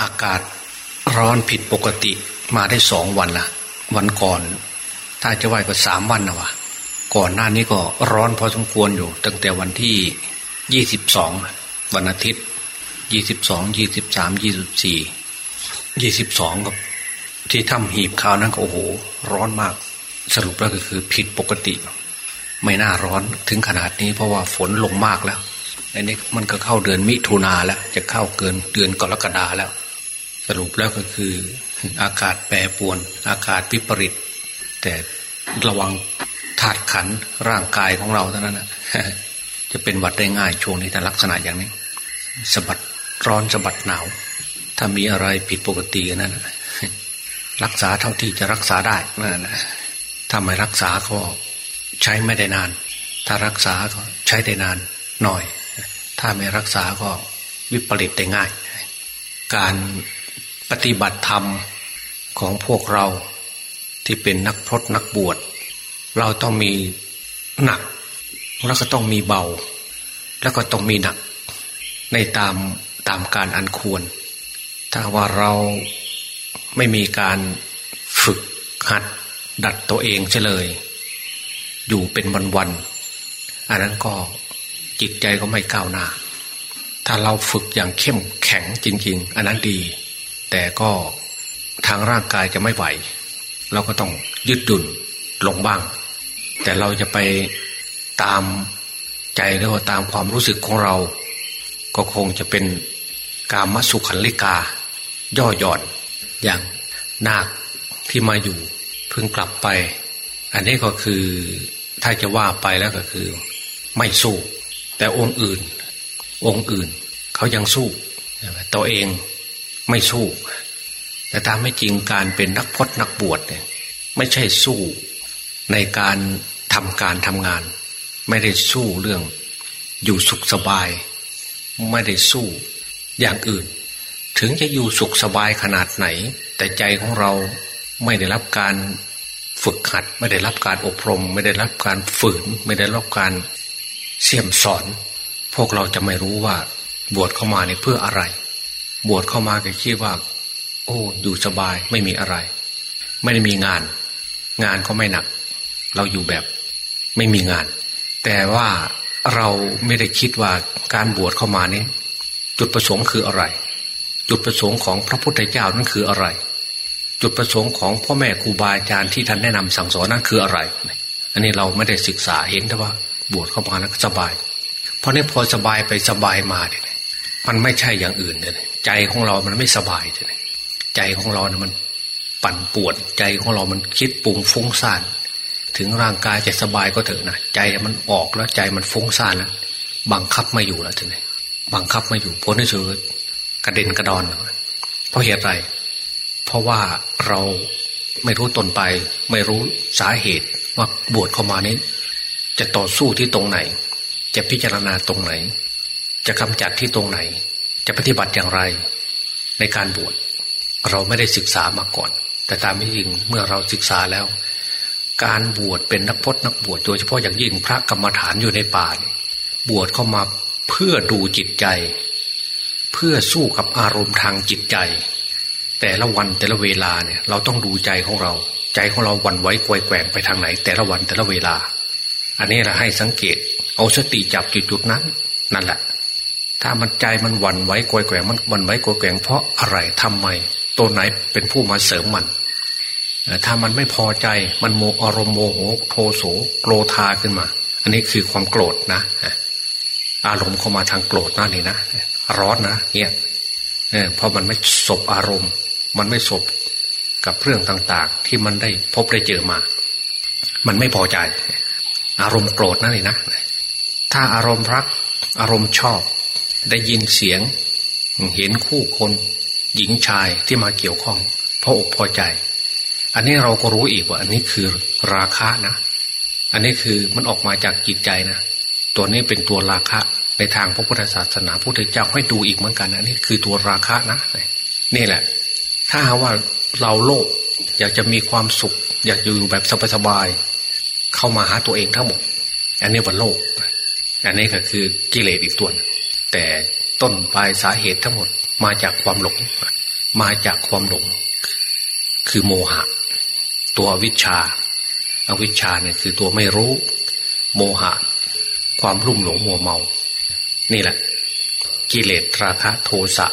อากาศร้อนผิดปกติมาได้สองวันละวันก่อน ถ้าจะไหวก็สามวันนะวะก่อนหน้านี้ก็ร้อนพอสมควรอยู่ ตั้งแต่วันที่ยี่สิบสองวันอาทิตย์ยี่สิบสองยี่สิบสามยี่สิบสี่ยี่สิบสองกับ ที่ถ้ำหีบคราวนั้นก็โอ้โห ร้อนมาก สรุปแล้วก็คือผิดปกติ ไม่น่าร้อนถึงขนาดนี้เพราะว่าฝนลงมากแล้วอันนี้มันก็เข้าเดือนมิถุนาแล้ว จะเข้าเกินเดือนกรกฎาแล้ว สรุปแล้วก็คืออากาศแปรปรวน อากาศวิปริต แต่ระวังธาตุขันร่างกายของเราเท่านั้นนะจะเป็นหวัดได้ง่ายช่วงนี้แต่ลักษณะอย่างนี้สะบัดร้อนสะบัดหนาว ถ้ามีอะไรผิดปกตินั่นรักษาเท่าที่จะรักษาได้นั่นนะถ้าไม่รักษาก็ใช้ไม่ได้นาน ถ้ารักษาก็ใช้ได้นานหน่อย ถ้าไม่รักษาก็วิปริตได้ง่าย การ ปฏิบัติธรรมของพวกเราที่เป็นนักพรตนักบวช เราต้องมีหนัก แล้วก็ต้องมีเบา แล้วก็ต้องมีหนัก ในตามตามการอันควร ถ้าว่าเราไม่มีการฝึกหัดดัดตัวเองเฉลย อยู่เป็นวันๆอันนั้นก็จิตใจก็ไม่ก้าวหน้า ถ้าเราฝึกอย่างเข้มแข็งจริง ๆ อันนั้นดี แต่ก็ทางร่างกายจะไม่ไหว เราก็ต้องยืดดุนลงบ้าง แต่เราจะไปตามใจหรือว่าตามความรู้สึกของเรา ก็คงจะเป็นกามสุขันลิกา ย่อหย่อน อย่างนาคที่มาอยู่เพิ่งกลับไป อันนี้ก็คือถ้าจะว่าไปแล้วก็คือ ไม่สู้ แต่องค์อื่น องค์อื่น เขายังสู้ตัวเอง ไม่สู้ แต่ตามไม่จริงการเป็นนักพจนักบวชเนี่ยไม่ใช่สู้ในการทำการทำงาน ไม่ได้สู้เรื่อง อยู่สุขสบาย ไม่ได้สู้อย่างอื่น ถึงจะอยู่สุขสบายขนาดไหน แต่ใจของเราไม่ได้รับการฝึกหัด ไม่ได้รับการอบรม ไม่ได้รับการฝืน ไม่ได้รับการเสี่ยมสอน พวกเราจะไม่รู้ว่าบวชเข้ามาในเพื่ออะไร บวชเข้ามาก็คิดว่า โอ้อยู่สบายไม่มีอะไร ไม่ได้มีงาน งานก็ไม่หนัก เราอยู่แบบไม่มีงาน แต่ว่าเราไม่ได้คิดว่าการบวชเข้ามานี้ จุดประสงค์คืออะไร จุดประสงค์ของพระพุทธเจ้านั้นคืออะไร จุดประสงค์ของพ่อแม่ครูบาอาจารย์ที่ท่านแนะนำสั่งสอนนั้นคืออะไร อันนี้เราไม่ได้ศึกษาเห็นแต่ว่าบวชเข้ามาแล้วสบาย เพราะนี่พอสบายไปสบายมาเนี่ยมันไม่ใช่อย่างอื่นเลย ใจของเรามันไม่สบายเลยใจของเราเนี่ยมันปั่นปวด ใจของเรามันคิดปรุงฟุ้งซ่าน ถึงร่างกายจะสบายก็เถอะนะใจมันออกแล้วใจมันฟุ้งซ่านแล้วบังคับไม่อยู่แล้วทีนี้บังคับไม่อยู่พ้นที่สุดกระเด็นกระดอน เพราะเหตุไร เพราะว่าเราไม่รู้ตนไป ไม่รู้สาเหตุว่าบวชเข้ามานี้ จะต่อสู้ที่ตรงไหน จะพิจารณาตรงไหน จะกำจัดที่ตรงไหน จะปฏิบัติอย่างไรในการบวชเราไม่ได้ศึกษามาก่อน แต่ตามไม่จริงเมื่อเราศึกษาแล้ว การบวชเป็นนักพจนักบวชโดยเฉพาะอย่างยิ่งพระกรรมฐานอยู่ในป่าบวชเข้ามาเพื่อดูจิตใจ เพื่อสู้กับอารมณ์ทางจิตใจ แต่ละวันแต่ละเวลาเนี่ย เราต้องดูใจของเรา ใจของเราวันไว้กวยแกว่งไปทางไหน แต่ละวันแต่ละเวลา อันนี้เราให้สังเกต เอาสติจับจุดจุดนั้น นั่นแหละ ถ้ามันใจมันหวั่นไหว้กวยแกว่งมันวันไหว้กวยแกว่งเพราะอะไรทำไม ตัวไหนเป็นผู้มาเสริมมัน ถ้ามันไม่พอใจมันโมอารมณ์โมโหโทโสโกรธาขึ้นมา อันนี้คือความโกรธนะอารมณ์เข้ามาทางโกรธนั่นนี่นะร้อนนะเนี่ยเพราะมันไม่สบอารมณ์ มันไม่สบกับเรื่องต่างๆ ที่มันได้พบได้เจอมา มันไม่พอใจ อารมณ์โกรธนั่นนี่นะ ถ้าอารมณ์รัก อารมณ์ชอบ ได้ยินเสียง เห็นคู่คนหญิงชายที่มาเกี่ยวข้องพออกพอใจ อันนี้เราก็รู้อีกว่า อันนี้คือราคะนะ อันนี้คือมันออกมาจากจิตใจนะตัวนี้เป็นตัวราคะในทางพระพุทธศาสนาพระพุทธเจ้าให้ดูอีกเหมือนกันอันนี้คือตัวราคะนะนี่แหละ ถ้าว่าเราโลภอยากจะมีความสุข อยากอยู่แบบสบายๆเข้ามาหาตัวเองทั้งหมด อันนี้ว่าโลภอันนี้ก็คือกิเลสอีกตัว แต่ต้นปลายสาเหตุทั้งหมดมาจากความหลง มาจากความหลง คือโมหะ ตัววิชาอาวิชาเนี่ยคือตัวไม่รู้ โมหะ ความรุ่มหลงมัวเมา นี่แหละ กิเลสราคะโทสะ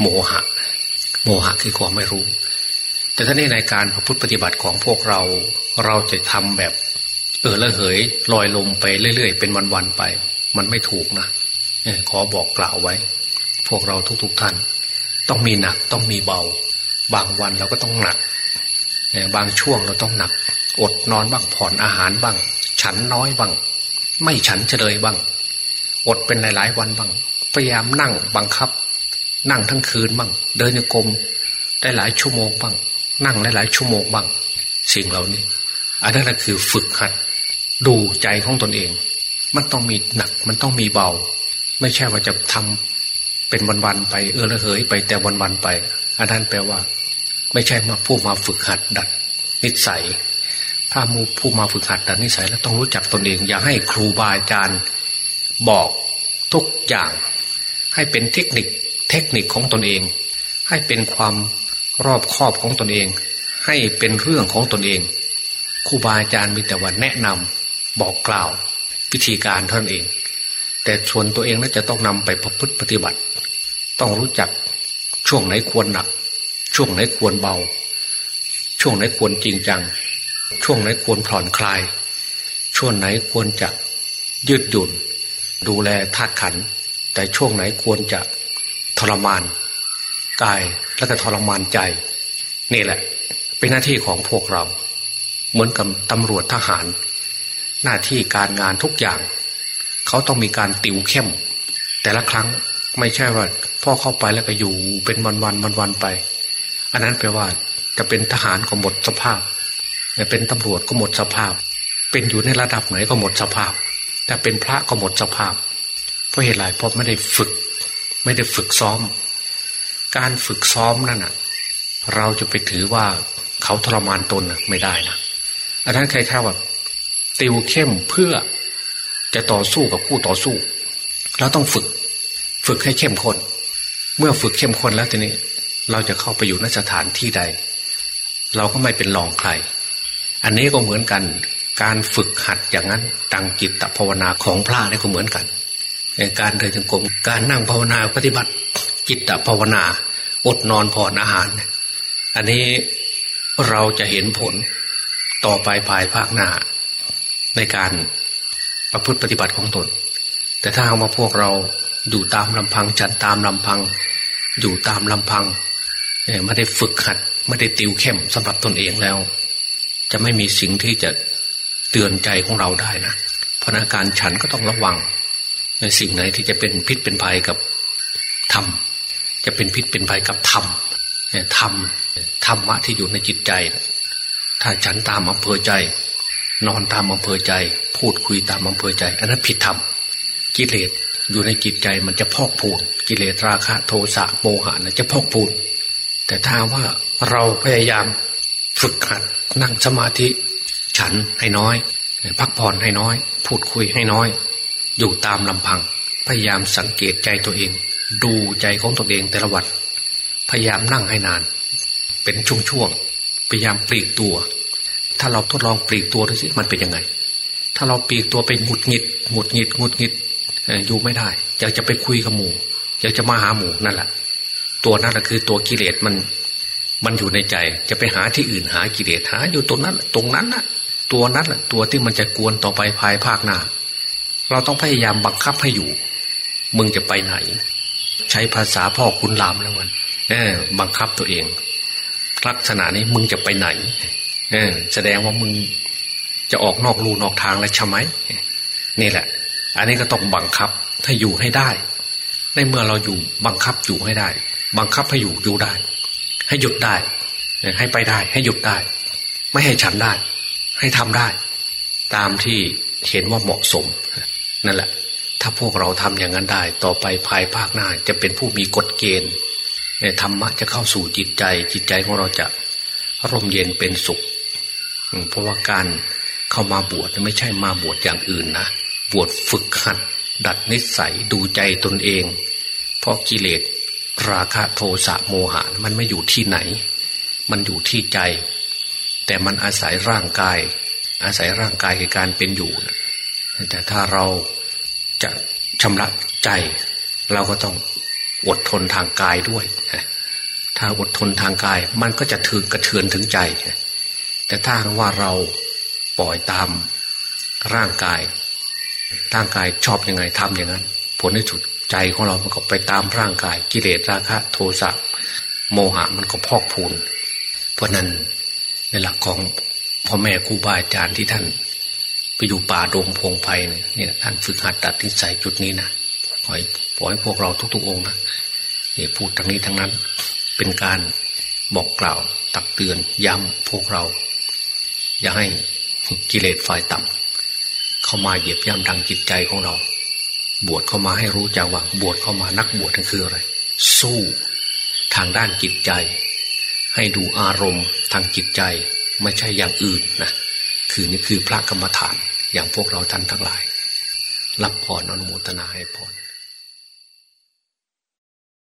โมหะ โมหะคือความไม่รู้ แต่ถ้าในในการพระพุทธปฏิบัติของพวกเราเราจะทำแบบ เออละเหยลอยลมไปเรื่อย ๆ เป็นวันๆไป มันไม่ถูกนะ ขอบอกกล่าวไว้ พวกเราทุกๆทท่าน ต้องมีหนักต้องมีเบา บางวันเราก็ต้องหนัก บางช่วงเราต้องหนัก อดนอนบ้างผ่อนอาหารบ้าง ฉันน้อยบ้าง ไม่ฉันเฉลยบ้าง อดเป็นหลาย ๆ วันบ้าง พยายามนั่งบังคับ นั่งทั้งคืนบ้าง เดินโยกมได้หลายชั่วโมงบ้าง นั่งหลายชั่วโมงบ้าง สิ่งเหล่านี้ อันนั้นคือฝึกหัด ดูใจของตนเอง มันต้องมีหนักมันต้องมีเบา ไม่ใช่ว่าจะทำเป็นวันๆไปเออละเหยไปแต่วันๆไป อันนั้นแปลว่า ไม่ใช่มาผู้มาฝึกหัดดัดนิสัย ถ้ามูผู้มาฝึกหัดดัดนิสัยแล้วต้องรู้จักตนเอง อย่าให้ครูบาอาจารย์บอกทุกอย่าง ให้เป็นเทคนิคเทคนิคของตนเอง ให้เป็นความรอบครอบของตนเอง ให้เป็นเรื่องของตนเองครูบาอาจารย์มีแต่ว่าแนะนำบอกกล่าววิธีการเท่านั้นเอง แต่ส่วนตัวเองน่าจะต้องนำไปประพฤติปฏิบัติ ต้องรู้จักช่วงไหนควรหนัก ช่วงไหนควรเบา ช่วงไหนควรจริงจัง ช่วงไหนควรผ่อนคลาย ช่วงไหนควรจะยืดหยุ่น ดูแลธาตุขัน แต่ช่วงไหนควรจะทรมานกายและก็ทรมานใจ นี่แหละ เป็นหน้าที่ของพวกเรา เหมือนกับตำรวจทหาร หน้าที่การงานทุกอย่าง เขาต้องมีการติวเข้ม แต่ละครั้งไม่ใช่ว่าพ่อเข้าไปแล้วก็อยู่เป็นวันวันวันวันไป อันนั้นแปลว่าจะเป็นทหารก็หมดสภาพเป็นตำรวจก็หมดสภาพ เป็นอยู่ในระดับไหนก็หมดสภาพแต่เป็นพระก็หมดสภาพ เพราะเหตุไรเพราะไม่ได้ฝึก ไม่ได้ฝึกซ้อม การฝึกซ้อมนั่นน่ะ เราจะไปถือว่าเขาทรมานตนไม่ได้นะอันนั้นใครๆว่าติวเข้มเพื่อ จะต่อสู้กับคู่ต่อสู้เราต้องฝึก ฝึกให้เข้มข้นเมื่อฝึกเข้มข้นแล้วทีนี้ เราจะเข้าไปอยู่นสถานที่ใด เราก็ไม่เป็นรองใคร อันนี้ก็เหมือนกัน การฝึกหัดอย่างนั้นตังจิตภาวนาของพระนี่ก็เหมือนกันการเดินจงกรมการนั่งภาวนาปฏิบัติ จิตภาวนา อดนอนผ่อนอาหาร อันนี้เราจะเห็นผลต่อไปภายภาคหน้าในการ ประพฤติปฏิบัติของตน แต่ถ้าเอามาพวกเราอยู่ตามลำพังจัดตามลำพัง อยู่ตามลำพังไม่ได้ฝึกหัดไม่ได้ติวเข้มสำหรับตนเองแล้ว จะไม่มีสิ่งที่จะเตือนใจของเราได้นะเพราะนาการฉันก็ต้องระวังในสิ่งไหนที่จะเป็นพิษเป็นภัยกับธรรมจะเป็นพิษเป็นภัยกับธรรมธรรมธรรมะที่อยู่ในจิตใจ ถ้าฉันตามอำเภอใจ นอนตามอำเภอใจ พูดคุยตามอำเภอใจ อันนั้นผิดธรรมกิเลสอยู่ในจิตใจมันจะพอกพูนกิเลสราคะโทสะโมหะนะจะพอกพูนแต่ถ้าว่าเราพยายามฝึกหัดนั่งสมาธิ ฉันให้น้อย พักผ่อนให้น้อย พูดคุยให้น้อย อยู่ตามลำพัง พยายามสังเกตใจตัวเอง ดูใจของตนเองแต่ละวันพยายามนั่งให้นาน เป็นช่วงๆพยายามปลีกตัว ถ้าเราทดลองปลีกตัวดูสิมันเป็นยังไง ถ้าเราปีกตัวไปหงุดหงิดหงุดหงิดหงุดหงิดอยู่ไม่ได้อยากจะไปคุยกับหมูอยากจะมาหาหมูนั่นแหละตัวนั่นแหละคือตัวกิเลสมัน มันอยู่ในใจ จะไปหาที่อื่นหากิเลสหา อยู่ตรงนั้น ตรงนั้นน่ะ ตัวนั้นแหละตัวที่มันจะกวนต่อไปภายภาคหน้าเราต้องพยายามบังคับให้อยู่ มึงจะไปไหน ใช้ภาษาพ่อคุณลามแล้วมันเออบังคับตัวเอง ลักษณะนี้มึงจะไปไหน เออ แสดงว่ามึง จะออกนอกลูนอกทางแล้วใช่ไหมนี่แหละ อันนี้ก็ต้องบังคับถ้าอยู่ให้ได้ ในเมื่อเราอยู่บังคับอยู่ให้ได้ บังคับให้อยู่อยู่ได้ ให้หยุดได้ ให้ไปได้ ให้หยุดได้ ไม่ให้ฉันได้ ให้ทำได้ ตามที่เห็นว่าเหมาะสม นั่นแหละ ถ้าพวกเราทำอย่างนั้นได้ ต่อไปภายภาคหน้าจะเป็นผู้มีกฎเกณฑ์ธรรมะจะเข้าสู่จิตใจ จิตใจของเราจะร่มเย็นเป็นสุข เพราะว่าการ เข้ามาบวชไม่ใช่มาบวชอย่างอื่นนะบวชฝึกหัด ดัดนิสัยดูใจตนเอง เพราะกิเลสราคะโทสะโมหะมันไม่อยู่ที่ไหน มันอยู่ที่ใจ แต่มันอาศัยร่างกาย อาศัยร่างกายในการเป็นอยู่แต่ถ้าเราจะชำระใจ เราก็ต้องอดทนทางกายด้วย ถ้าอดทนทางกายมันก็จะถึงกระเทือนถึงใจ แต่ถ้าว่าเรา ปล่อยตามร่างกาย ร่างกายชอบยังไงทำอย่างนั้น ผลที่สุดใจของเรามันก็ไปตามร่างกาย กิเลสราคะ โทสะโมหะมันก็พอกพูน เพราะนั้นในหลักของพ่อแม่ครูบาอาจารย์ที่ท่าน ไปอยู่ป่าดงพงไพ่เนี่ยท่านฝึกหัดตัดนิสัยจุดนี้นะขอให้ขอให้พวกเราทุกๆองค์นะนี่พูดทางนี้ทั้งนั้น เป็นการบอกกล่าวตักเตือนย้ำพวกเรา อย่าให้ กิเลสฝ่ายต่ำเข้ามาเหยียบย่ำทางจิตใจของเรา บวชเข้ามาให้รู้จักว่าบวชเข้ามานักบวชนั่นคืออะไร สู้ทางด้านจิตใจ ให้ดูอารมณ์ทางจิตใจไม่ใช่อย่างอื่นนะคือนี่คือพระกรรมฐานอย่างพวกเราท่านทั้งหลาย รับพรอนุโมทนาให้พร